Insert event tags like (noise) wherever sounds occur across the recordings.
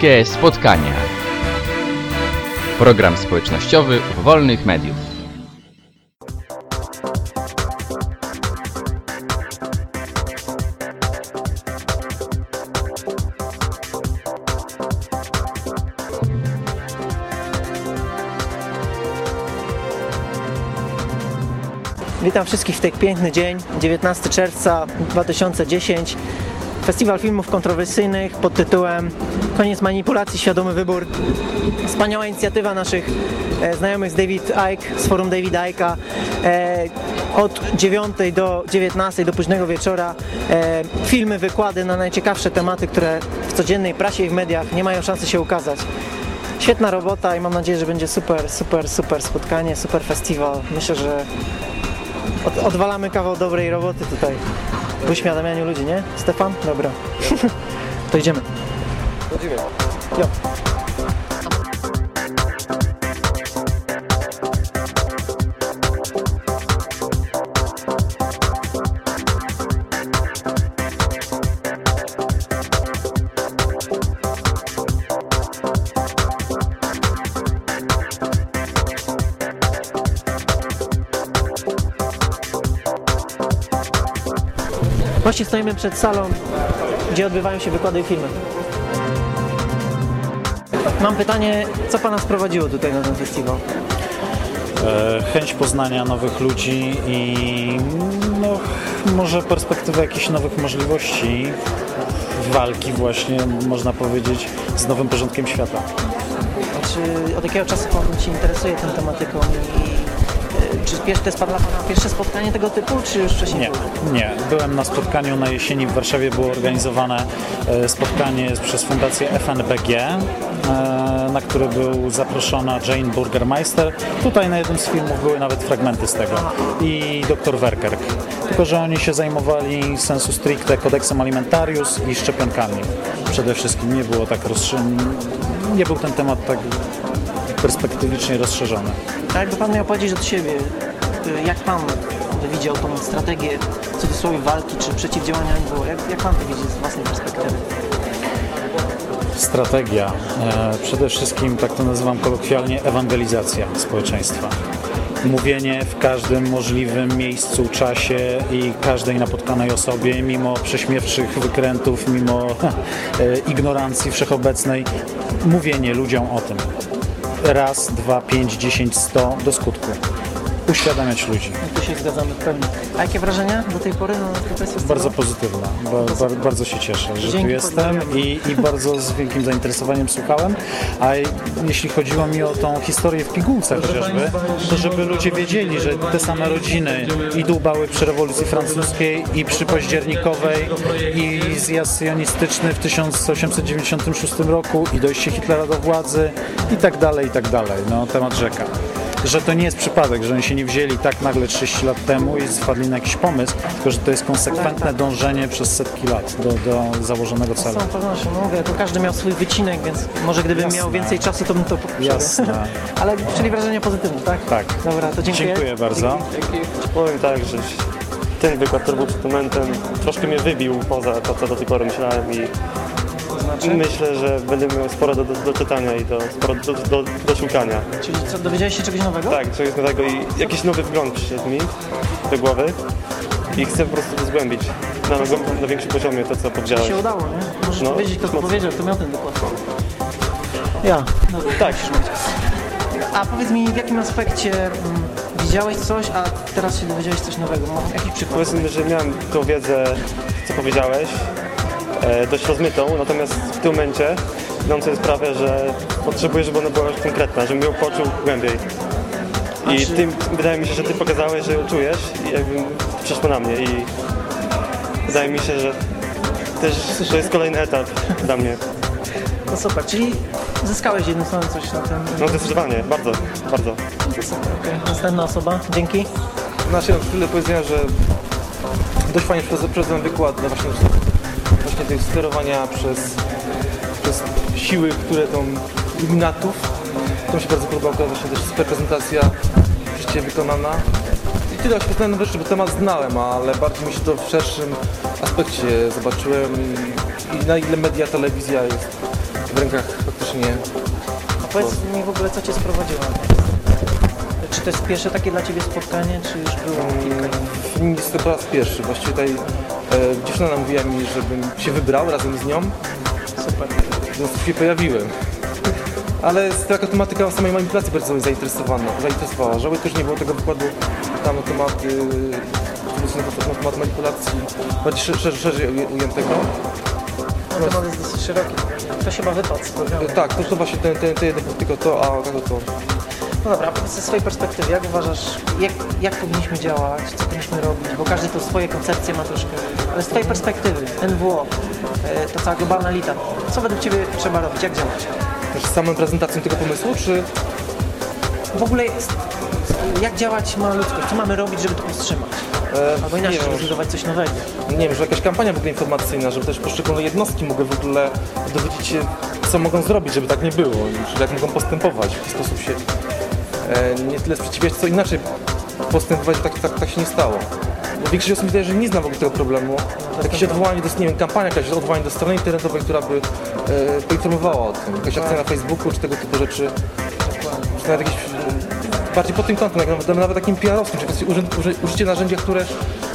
Bliskie spotkania. Program społecznościowy wolnych mediów. Witam wszystkich w ten piękny dzień, 19 czerwca 2010. Festiwal filmów kontrowersyjnych pod tytułem Koniec manipulacji, świadomy wybór. Wspaniała inicjatywa naszych e, znajomych z David Icke, z forum David Icke'a. E, od 9 do 19 do późnego wieczora e, filmy, wykłady na najciekawsze tematy, które w codziennej prasie i w mediach nie mają szansy się ukazać. Świetna robota i mam nadzieję, że będzie super, super, super spotkanie, super festiwal. Myślę, że od, odwalamy kawał dobrej roboty tutaj w uświadamianiu ludzi, nie? Stefan? Dobra. to idziemy. Chodzimy. Jo. Właśnie stoimy przed salą, gdzie odbywają się wykłady i filmy. Mam pytanie, co Pana sprowadziło tutaj na ten festiwal? E, chęć poznania nowych ludzi i no, może perspektywa jakichś nowych możliwości walki właśnie, można powiedzieć, z nowym porządkiem świata. Czy od jakiego czasu Pan się interesuje tą tematyką i czy pierwsze, to jest dla Pana pierwsze spotkanie tego typu, czy już wcześniej Nie, było? nie. Byłem na spotkaniu na jesieni w Warszawie, było organizowane e, spotkanie przez Fundację FNBG, e, na które był zaproszona Jane Burgermeister. Tutaj na jednym z filmów były nawet fragmenty z tego. I dr Werkerk. Tylko, że oni się zajmowali sensu stricte kodeksem alimentarius i szczepionkami. Przede wszystkim nie było tak rozszerzone, nie był ten temat tak perspektywicznie rozszerzony. A jakby Pan miał powiedzieć od siebie, y, jak Pan widział tą strategię w cudzysłowie walki czy przeciwdziałania NWO? Jak, jak Pan to widzi z własnej perspektywy? Strategia, e, przede wszystkim, tak to nazywam kolokwialnie, ewangelizacja społeczeństwa. Mówienie w każdym możliwym miejscu, czasie i każdej napotkanej osobie, mimo prześmiewczych wykrętów, mimo (laughs) e, ignorancji wszechobecnej, mówienie ludziom o tym. Raz, dwa, pięć, dziesięć, sto do skutku. Uświadamiać ludzi. Tu się zgadzamy w pełni. A jakie wrażenia do tej pory na tej festiwalu? Bardzo pozytywna. Ba, ba, bardzo się cieszę, że Dzięki, tu jestem i, i bardzo z wielkim zainteresowaniem słuchałem. A jeśli chodziło mi o tą historię w pigułce chociażby, to żeby ludzie wiedzieli, że te same rodziny i dłubały przy rewolucji francuskiej i przy październikowej i zjazd sionistyczny w 1896 roku i dojście Hitlera do władzy i tak dalej, i tak dalej. No, temat rzeka że to nie jest przypadek, że oni się nie wzięli tak nagle 30 lat temu i wpadli na jakiś pomysł, tylko że to jest konsekwentne dążenie przez setki lat do, do założonego Z celu. całą pewnością, no mówię, to każdy miał swój wycinek, więc może gdybym Jasne. miał więcej czasu, to bym to poprosił. Jasne. (laughs) Ale czyli wrażenie pozytywne, tak? Tak. Dobra, to dziękuję. Dziękuję bardzo. Powiem tak, że ten wykład, który był przed momentem, troszkę mnie wybił poza to, co do tej pory myślałem i znaczy? myślę, że będę miał sporo do, do, do czytania i do, sporo do, do, do szukania. Czyli co, dowiedziałeś się czegoś nowego? Tak, czegoś nowego i jakiś nowy wgląd przyszedł mi do głowy i chcę po prostu to zgłębić na, na, na większym poziomie to, co To powiedziałeś. się udało, nie? Możesz No, powiedzieć, kto to powiedział, kto miał ten wykład. Ja. Dobra, Tak. A powiedz mi, w jakim aspekcie mm, widziałeś coś, a teraz się dowiedziałeś coś nowego? Jakiś przykład? Powiedzmy, że miałem tą wiedzę, co powiedziałeś, dość rozmytą, natomiast w tym momencie dam sobie sprawę, że potrzebuję, żeby ona była już konkretna, żebym ją poczuł głębiej. I czy- tym, wydaje mi się, że ty pokazałeś, że ją czujesz i jakby przeszło na mnie i wydaje mi się, że też to jest kolejny etap dla mnie. No super, czyli zyskałeś słowem coś na tym. No zdecydowanie, bardzo, bardzo. Super, okej. Następna osoba, dzięki. Znaczy, mam tyle powiedzenia, że dość fajnie przeprowadzony wykład na właśnie, właśnie tego sterowania przez, przez siły, które tą iluminatów. To mi się bardzo podobało, to właśnie też super prezentacja, rzeczywiście wykonana. I tyle oświetlone rzeczy, bo temat znałem, ale bardziej mi się to w szerszym aspekcie zobaczyłem i, na ile media, telewizja jest rękach faktycznie A powiedz mi w ogóle, co Cię sprowadziło Czy to jest pierwsze takie dla Ciebie spotkanie, czy już było kilka innych? Film jest to po raz pierwszy. Właściwie tutaj dziewczyna namówiła mi, żebym się wybrał razem z nią. Super. Więc się pojawiłem. Ale taka tematyka samej manipulacji bardzo mnie zainteresowana, zainteresowała. Żałuję też, nie było tego wykładu tam na temat, y, na temat manipulacji bardziej sze- szerzej, szerzej uję- ujętego. No temat jest dosyć szeroki. To się chyba wypadł. E, Tak, to, to właśnie ten, ten, ten tylko to, a tego to. No dobra, powiedz ze swojej perspektywy, jak uważasz, jak, jak powinniśmy działać, co powinniśmy robić, bo każdy tu swoje koncepcje ma troszkę, ale z Twojej perspektywy, NWO, e, ta cała globalna elita, co według Ciebie trzeba robić, jak działać? Też z samą prezentacją tego pomysłu, czy W ogóle jak działać ma ludzkość, co mamy robić, żeby to powstrzymać? e, Albo inaczej, żeby zbudować coś nowego. nie wiem, że jakaś kampania w ogóle informacyjna, żeby też poszczególne jednostki mogły w ogóle dowiedzieć się, co mogą zrobić, żeby tak nie było, czy jak mogą postępować, w jaki sposób się nie tyle sprzeciwiać, co inaczej postępować, tak, tak, tak się nie stało. Większość osób wydaje, że nie zna w ogóle tego problemu. Jakieś odwołanie do, nie wiem, kampania, jakaś odwołanie do strony internetowej, która by e, poinformowała o tym. Jakaś akcja na Facebooku, czy tego typu rzeczy. Czy nawet jakieś e, bardziej pod tym kątem, nawet, nawet takim PR-owskim, czy użycie narzędzia, które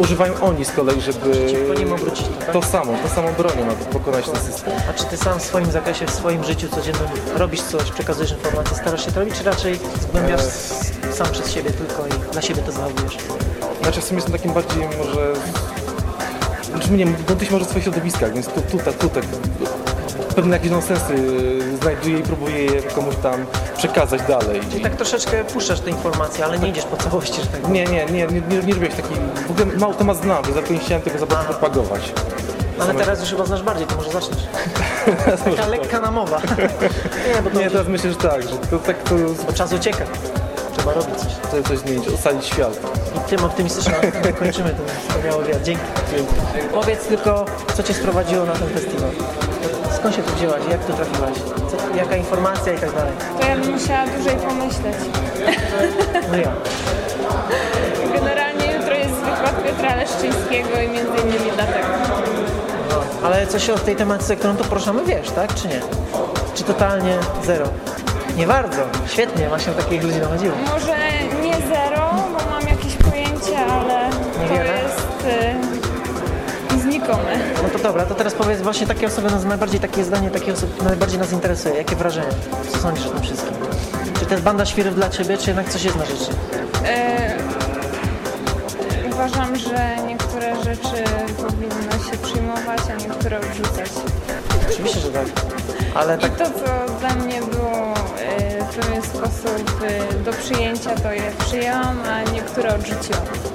używają oni z kolei, żeby Przeciwko nim obrócić to, tak? to samo, to samą bronią, aby pokonać ten system. A czy Ty sam w swoim zakresie, w swoim życiu codziennym robisz coś, przekazujesz informacje, starasz się to robić, czy raczej zgłębiasz s- sam przez siebie tylko i dla siebie to zachowujesz? Znaczy w sumie jestem takim bardziej może... Znaczy nie gdzieś może w swoich środowiskach, więc tu, tutaj, tutaj pewne jakieś nonsensy y, znajduję i próbuję je komuś tam przekazać dalej. Czyli tak troszeczkę puszczasz te informacje, ale nie idziesz po całości, że tak Nie, nie, nie, nie, nie, nie robię jakichś takich... W ogóle mało temat znam, więc dlatego nie chciałem tego za bardzo propagować. Ale teraz już chyba znasz bardziej, to może zaczniesz. (laughs) Taka lekka namowa. (laughs) Nie, bo to Nie, teraz myślę, że tak, że to tak to, bo czas ucieka. Trzeba robić coś. to coś zmienić, ocalić świat. I tym optymistycznym kończymy ten wspaniały wywiad. Dzięki. Powiedz tylko, co Cię sprowadziło na ten festiwal? Skąd się tu wzięłaś? Jak tu trafiłaś? Co, jaka informacja i tak dalej? To ja bym musiała dłużej pomyśleć. No ja. Generalnie jutro jest wykład Piotra Leszczyńskiego i między innymi dlatego. Ale coś o tej tematyce, którą tu poruszamy, wiesz, tak? Czy nie? Czy totalnie zero? Nie bardzo. Świetnie, właśnie takich ludzi nachodziło. Może No to dobra, to teraz powiedz właśnie takie osoby nas najbardziej, takie zdanie, takie osoby najbardziej nas interesuje. Jakie wrażenie? Co sądzisz o tym wszystkim? Czy to jest banda świrów dla Ciebie, czy jednak coś jest na rzeczy? Y, uważam, że niektóre rzeczy powinno się przyjmować, a niektóre odrzucać. Oczywiście, że tak. Ale I tak to, co dla mnie było w pewien sposób y, do przyjęcia, to je przyjęłam, a niektóre odrzuciłam.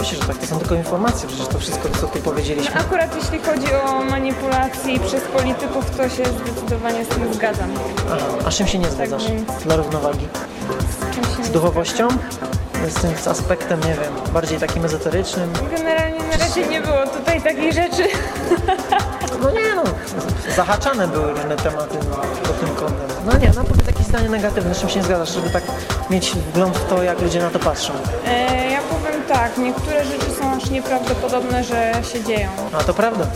Oczywiście, że tak. To są tylko informacje, przecież to wszystko, co tu powiedzieliśmy. Akurat jeśli chodzi o manipulacje przez polityków, to się zdecydowanie z tym zgadzam. A z czym się nie zgadzasz Tak więc- dla równowagi? Z czym się Z nie duchowością? Z tym z aspektem, nie wiem, bardziej takim ezoterycznym? zgadzam. Generalnie na razie nie było tutaj takich rzeczy. No nie no, zahaczane były różne tematy no, pod tym kątem. No nie, no powiedz takie zdanie negatywne, z czym się nie zgadzasz, żeby tak mieć wgląd w to, jak ludzie na to patrzą. E, niektóre rzeczy są aż nieprawdopodobne, że się dzieją, A to prawda.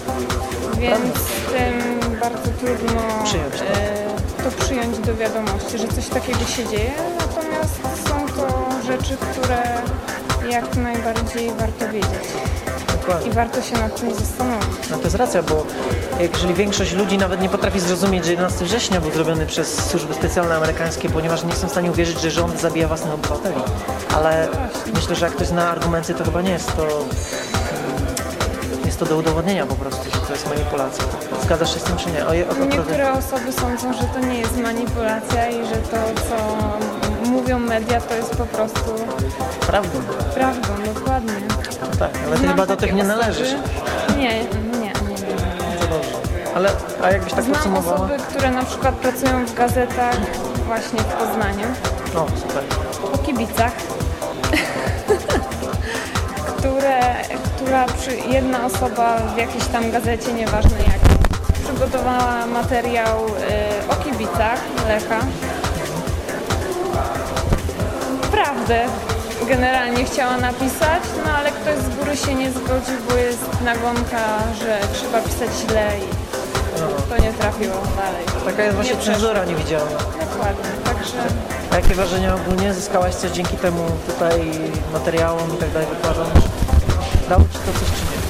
więc z tym bardzo trudno Przyjąć to. e, to przyjąć do wiadomości, że coś takiego się dzieje, natomiast są to rzeczy, które jak najbardziej warto wiedzieć i Dokładnie. warto się nad tym zastanowić. No to jest racja, bo jeżeli większość ludzi nawet nie potrafi zrozumieć, że 11 września był zrobiony przez służby specjalne amerykańskie, ponieważ nie są w stanie uwierzyć, że rząd zabija własnych obywateli. Ale myślę, że jak ktoś zna argumenty, to chyba nie jest to... Jest to do udowodnienia po prostu, że to jest manipulacja. Zgadzasz się z tym czy nie? O, o, o, Niektóre osoby sądzą, że to nie jest manipulacja i że to, co mówią media, to jest po prostu Prawdą. prawdą, dokładnie. No tak, ale ty chyba do tych nie należysz. Nie, nie, nie. nie. To dobrze. Ale, a jakbyś tak Znam podsumowała? osoby, które na przykład pracują w gazetach właśnie w Poznaniu, O, super. po kibicach, (laughs) które, która przy, jedna osoba w jakiejś tam gazecie, nieważne jak, przygotowała materiał y, o kibicach Lecha. Prawdę generalnie chciała napisać, no ale ktoś z góry się nie zgodził, bo jest nagonka, że trzeba pisać źle i to nie trafiło dalej. Taka jest właśnie Nie cenzura niewidzialna. Dokładnie, także A jakie wrażenia ogólnie zyskałaś coś dzięki temu tutaj materiałom i tak dalej wykładom? Dało Ci to coś czy nie?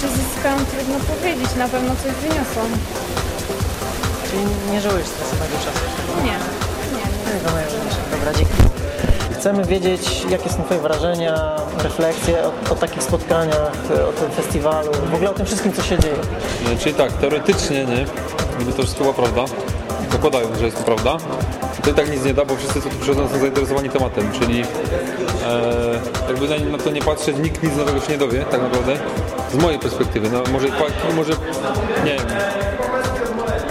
czy zyskałam, trudno powiedzieć, na pewno coś wyniosłam. Czyli nie żałujesz straconego czasu? Nie. Chcemy wiedzieć, jakie są Twoje wrażenia, refleksje o, o takich spotkaniach, o tym festiwalu, w ogóle o tym wszystkim, co się dzieje. E, Czyli tak, teoretycznie, nie, gdyby to wszystko była prawda, zakładają, że jest to prawda, to i tak nic nie da, bo wszyscy, co tu przychodzą, są zainteresowani tematem, czyli e, jakby na, to nie patrzeć, nikt nic nowego się nie dowie, tak naprawdę, z mojej perspektywy, no może, może nie wiem,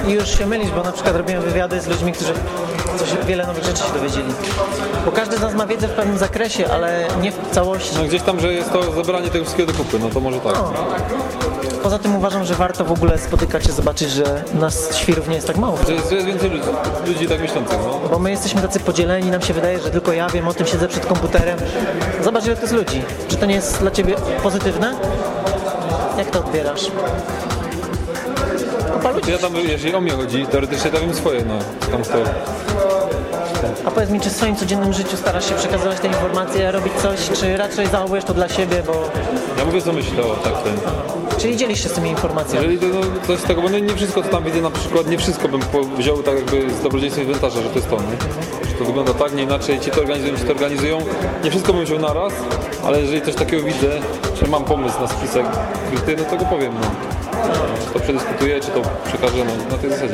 I już się mylisz, bo na przykład robiłem wywiady z ludźmi, którzy coś, wiele nowych rzeczy się dowiedzieli. Bo każdy z nas ma wiedzę w pewnym zakresie, ale nie w całości. no gdzieś tam, że jest to zebranie tego wszystkiego do kupy, no to może tak. Poza tym uważam, że warto w ogóle spotykać się, zobaczyć, że nas świrów nie jest tak mało. Że jest, że jest więcej ludzi, ludzi tak myślących, no. Bo my jesteśmy tacy podzieleni, nam się wydaje, że tylko ja wiem o tym, siedzę przed komputerem. Zobacz, ile to jest ludzi. Czy to nie jest dla Ciebie pozytywne? Jak to odbierasz? Ja tam, jeżeli o mnie chodzi, teoretycznie to wiem swoje, no, tam to. A powiedz mi, czy w swoim codziennym życiu starasz się przekazywać te informacje, robić coś, czy raczej zachowujesz to dla siebie, bo... Ja mówię co myślę o tak ten. Czyli dzielisz się z tymi informacjami. Jeżeli to, no, coś z tego, bo no, nie wszystko co tam widzę na przykład, nie wszystko bym wziął tak jakby z dobrodziejstwa inwentarza, że to jest to, nie? Że to wygląda tak, nie inaczej, ci to organizują, ci to organizują. Nie wszystko bym wziął naraz, ale jeżeli coś takiego widzę, czy mam pomysł na spisek no to go powiem, no. To przedyskutuję, czy to przekażę, na tej zasadzie.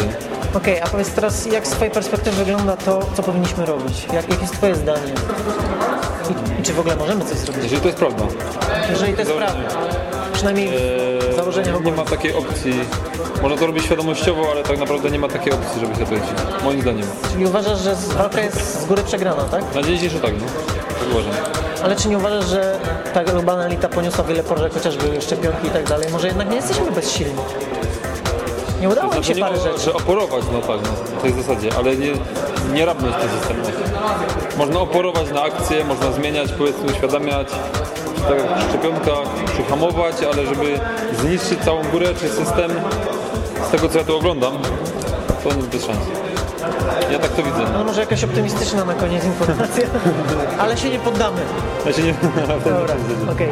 Okej, a powiedz teraz, jak z Twojej perspektywy wygląda to, co powinniśmy robić? Jak, jakie jest Twoje zdanie? I, I czy w ogóle możemy coś zrobić? Jeżeli to jest prawda. Jeżeli to jest Założenie. prawda. Przynajmniej w założeniach Nie ma takiej opcji, można to robić świadomościowo, ale tak naprawdę nie ma takiej opcji, żeby się to. Moim zdaniem. Czyli uważasz, że walka jest z góry przegrana, tak? Na dzień dzisiejszy tak, no. Tak uważam. Ale czy nie uważasz, że ta globalna elita poniosła wiele porażek, chociażby szczepionki i tak dalej? Może jednak nie jesteśmy bezsilni? Nie udało im się Znaczy, parę rzeczy. że oporować, no tak, no, w tej zasadzie, ale nie, nie rabnąć ten system. No. Można oporować na akcje, można zmieniać, powiedzmy, uświadamiać, czy tak jak przy szczepionkach, czy hamować, ale żeby zniszczyć całą górę, czy system, z tego co ja tu oglądam, to nie bez szans. Ja tak to widzę. No może jakaś optymistyczna na koniec informacja, (laughs) ale się nie poddamy. Ja się nie... (laughs) Dobra, okej.